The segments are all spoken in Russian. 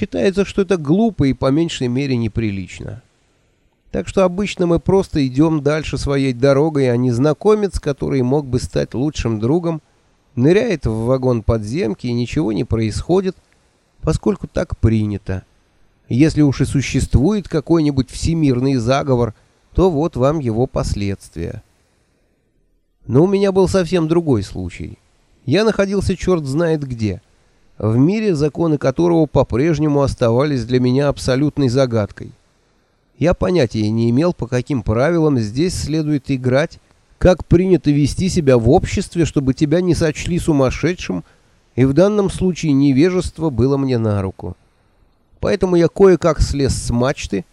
Считается, что это глупо и по меньшей мере неприлично. Так что обычно мы просто идем дальше своей дорогой, а незнакомец, который мог бы стать лучшим другом, ныряет в вагон подземки и ничего не происходит, поскольку так принято. Если уж и существует какой-нибудь всемирный заговор, то вот вам его последствия. Но у меня был совсем другой случай. Я находился черт знает где, в мире, законы которого по-прежнему оставались для меня абсолютной загадкой. Я понятия не имел, по каким правилам здесь следует играть, как принято вести себя в обществе, чтобы тебя не сочли сумасшедшим, и в данном случае невежество было мне на руку. Поэтому я кое-как слез с мачты.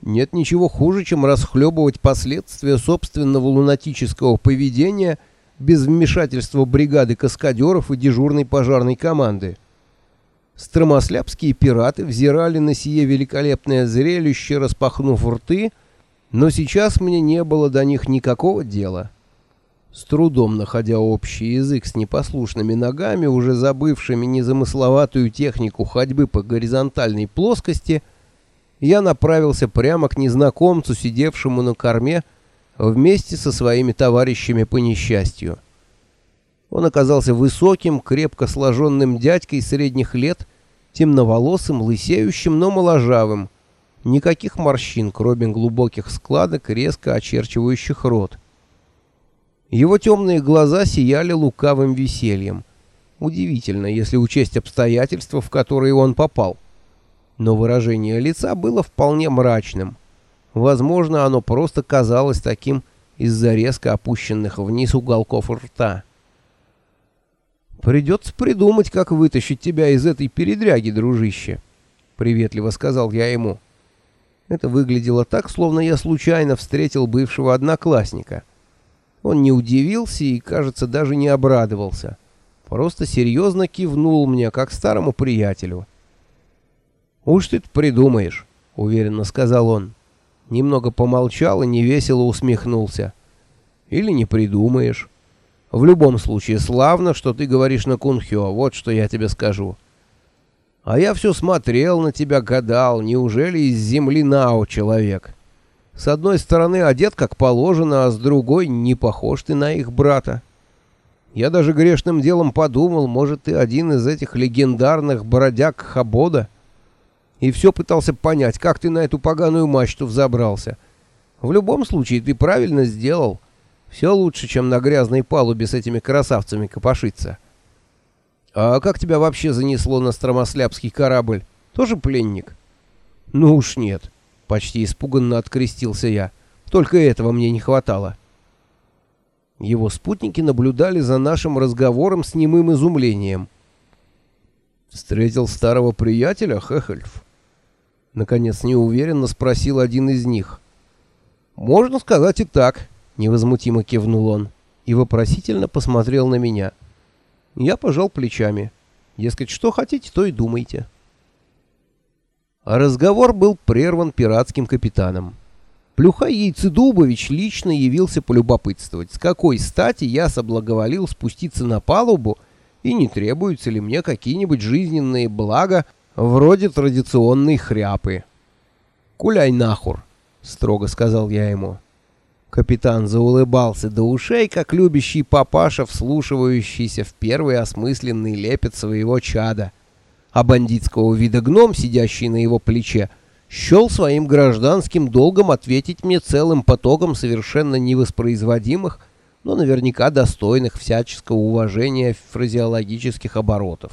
Нет ничего хуже, чем расхлебывать последствия собственного лунатического поведения без вмешательства бригады каскадеров и дежурной пожарной команды. Стромослябские пираты взирали на сие великолепное зрелище, распахнув рты, но сейчас мне не было до них никакого дела. С трудом находя общий язык с непослушными ногами, уже забывшими незамысловатую технику ходьбы по горизонтальной плоскости, я направился прямо к незнакомцу, сидевшему на корме, вместе со своими товарищами по несчастью. Он оказался высоким, крепко сложенным дядькой средних лет, темноволосым, лысеющим, но моложавым. Никаких морщин, кроме глубоких складок, резко очерчивающих рот. Его темные глаза сияли лукавым весельем. Удивительно, если учесть обстоятельства, в которые он попал. Но выражение лица было вполне мрачным. Возможно, оно просто казалось таким из-за резко опущенных вниз уголков рта. «Придется придумать, как вытащить тебя из этой передряги, дружище», — приветливо сказал я ему. Это выглядело так, словно я случайно встретил бывшего одноклассника. Он не удивился и, кажется, даже не обрадовался. Просто серьезно кивнул мне, как старому приятелю. «Уж ты придумаешь», — уверенно сказал он. Немного помолчал и невесело усмехнулся. «Или не придумаешь». В любом случае, славно, что ты говоришь на кунхё, вот что я тебе скажу. А я все смотрел на тебя, гадал, неужели из земли Нао человек? С одной стороны одет как положено, а с другой не похож ты на их брата. Я даже грешным делом подумал, может, ты один из этих легендарных бродяг Хабода? И все пытался понять, как ты на эту поганую мачту взобрался. В любом случае, ты правильно сделал. Все лучше, чем на грязной палубе с этими красавцами копошиться. А как тебя вообще занесло на стромослябский корабль? Тоже пленник? Ну уж нет. Почти испуганно открестился я. Только этого мне не хватало. Его спутники наблюдали за нашим разговором с немым изумлением. «Встретил старого приятеля, Хехельф?» Наконец неуверенно спросил один из них. «Можно сказать и так», Невозмутимо кивнул он и вопросительно посмотрел на меня. Я пожал плечами. Дескать, что хотите, то и думайте. А разговор был прерван пиратским капитаном. Плюха Яйцедубович лично явился полюбопытствовать, с какой стати я соблаговолил спуститься на палубу и не требуются ли мне какие-нибудь жизненные блага вроде традиционной хряпы. «Куляй нахур», — строго сказал я ему. Капитан заулыбался до ушей, как любящий папаша, вслушивающийся в первый осмысленный лепет своего чада. А бандитского вида гном, сидящий на его плече, счел своим гражданским долгом ответить мне целым потоком совершенно невоспроизводимых, но наверняка достойных всяческого уважения фразеологических оборотов.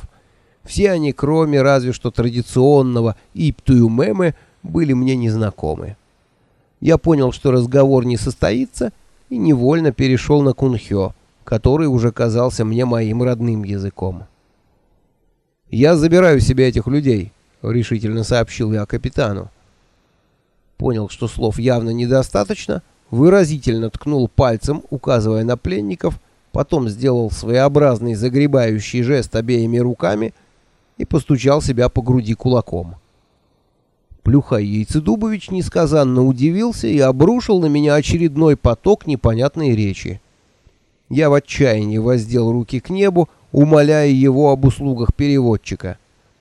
Все они, кроме разве что традиционного «иптуюмемы», были мне незнакомы. Я понял, что разговор не состоится, и невольно перешел на кунхё, который уже казался мне моим родным языком. «Я забираю себе этих людей», — решительно сообщил я капитану. Понял, что слов явно недостаточно, выразительно ткнул пальцем, указывая на пленников, потом сделал своеобразный загребающий жест обеими руками и постучал себя по груди кулаком. Плюха Яйцедубович несказанно удивился и обрушил на меня очередной поток непонятной речи. Я в отчаянии воздел руки к небу, умоляя его об услугах переводчика.